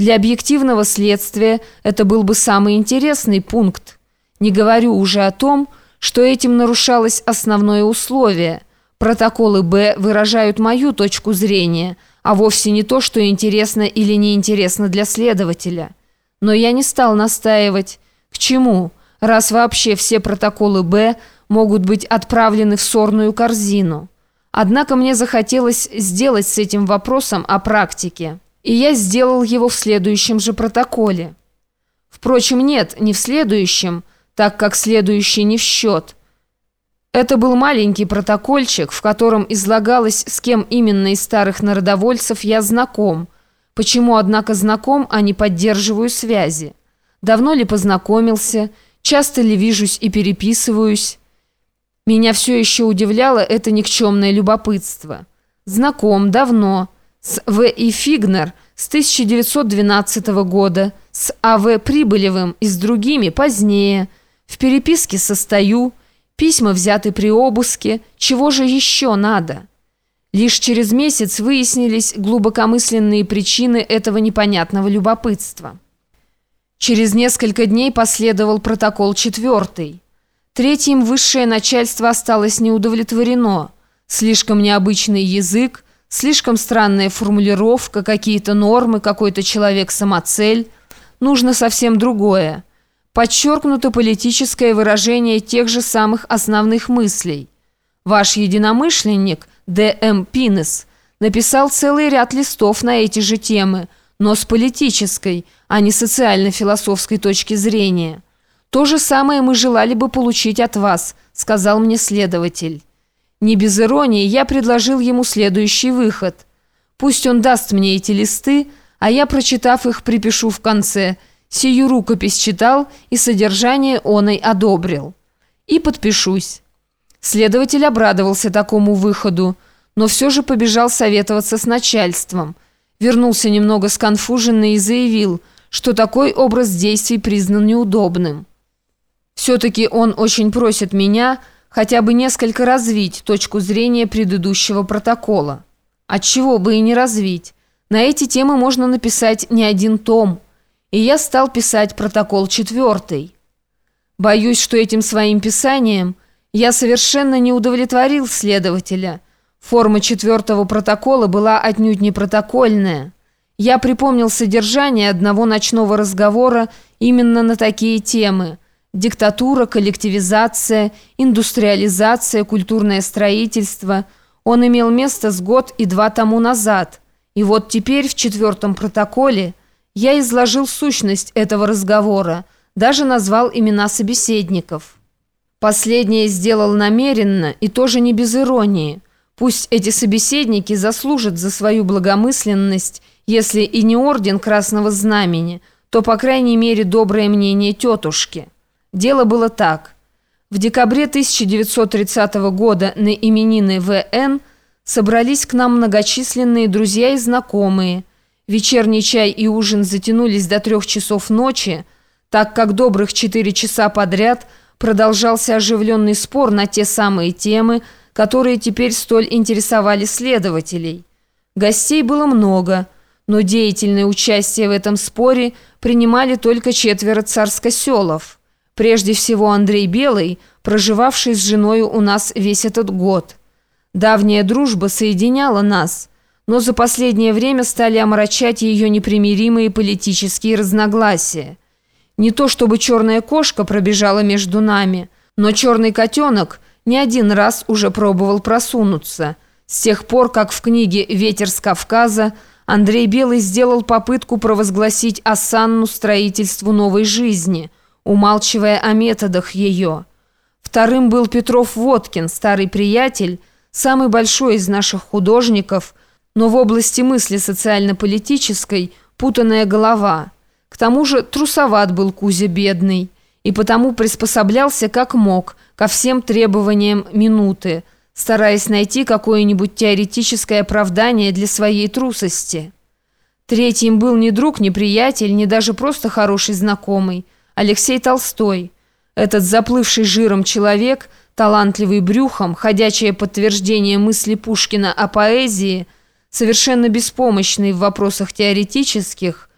Для объективного следствия это был бы самый интересный пункт. Не говорю уже о том, что этим нарушалось основное условие. Протоколы «Б» выражают мою точку зрения, а вовсе не то, что интересно или неинтересно для следователя. Но я не стал настаивать. К чему? Раз вообще все протоколы «Б» могут быть отправлены в сорную корзину. Однако мне захотелось сделать с этим вопросом о практике. И я сделал его в следующем же протоколе. Впрочем, нет, не в следующем, так как следующий не в счет. Это был маленький протокольчик, в котором излагалось, с кем именно из старых народовольцев я знаком, почему, однако, знаком, а не поддерживаю связи, давно ли познакомился, часто ли вижусь и переписываюсь. Меня все еще удивляло это никчемное любопытство. Знаком, давно, с В. И. Фигнер с 1912 года, с А. В. Прибылевым и с другими позднее, в переписке состою, письма взяты при обыске, чего же еще надо? Лишь через месяц выяснились глубокомысленные причины этого непонятного любопытства. Через несколько дней последовал протокол четвертый. Третьим высшее начальство осталось неудовлетворено. Слишком необычный язык, слишком странная формулировка, какие-то нормы, какой-то человек-самоцель. Нужно совсем другое. Подчеркнуто политическое выражение тех же самых основных мыслей. Ваш единомышленник, Д.М. Пинес, написал целый ряд листов на эти же темы, но с политической, а не социально-философской точки зрения. «То же самое мы желали бы получить от вас», — сказал мне следователь. Не без иронии я предложил ему следующий выход. Пусть он даст мне эти листы, а я, прочитав их, припишу в конце. Сию рукопись читал и содержание оной одобрил. И подпишусь. Следователь обрадовался такому выходу, но все же побежал советоваться с начальством. Вернулся немного сконфуженный и заявил, что такой образ действий признан неудобным. Все-таки он очень просит меня хотя бы несколько развить точку зрения предыдущего протокола. Отчего бы и не развить. На эти темы можно написать не один том. И я стал писать протокол четвертый. Боюсь, что этим своим писанием я совершенно не удовлетворил следователя. Форма четвертого протокола была отнюдь не протокольная. Я припомнил содержание одного ночного разговора именно на такие темы – Диктатура, коллективизация, индустриализация, культурное строительство. Он имел место с год и два тому назад. И вот теперь в четвертом протоколе я изложил сущность этого разговора, даже назвал имена собеседников. Последнее сделал намеренно и тоже не без иронии. Пусть эти собеседники заслужат за свою благомысленность, если и не орден Красного Знамени, то, по крайней мере, доброе мнение тетушки. Дело было так. В декабре 1930 года на именины В.Н. собрались к нам многочисленные друзья и знакомые. Вечерний чай и ужин затянулись до трех часов ночи, так как добрых четыре часа подряд продолжался оживленный спор на те самые темы, которые теперь столь интересовали следователей. Гостей было много, но деятельное участие в этом споре принимали только четверо царскоселов. Прежде всего Андрей Белый, проживавший с женой у нас весь этот год. Давняя дружба соединяла нас, но за последнее время стали омрачать ее непримиримые политические разногласия. Не то чтобы черная кошка пробежала между нами, но черный котенок не один раз уже пробовал просунуться. С тех пор, как в книге «Ветер с Кавказа» Андрей Белый сделал попытку провозгласить осанну строительству новой жизни – умалчивая о методах ее. Вторым был Петров Водкин, старый приятель, самый большой из наших художников, но в области мысли социально-политической путанная голова. К тому же трусоват был Кузя бедный, и потому приспособлялся как мог ко всем требованиям минуты, стараясь найти какое-нибудь теоретическое оправдание для своей трусости. Третьим был не друг, не приятель, не даже просто хороший знакомый – Алексей Толстой. Этот заплывший жиром человек, талантливый брюхом, ходячее подтверждение мысли Пушкина о поэзии, совершенно беспомощный в вопросах теоретических,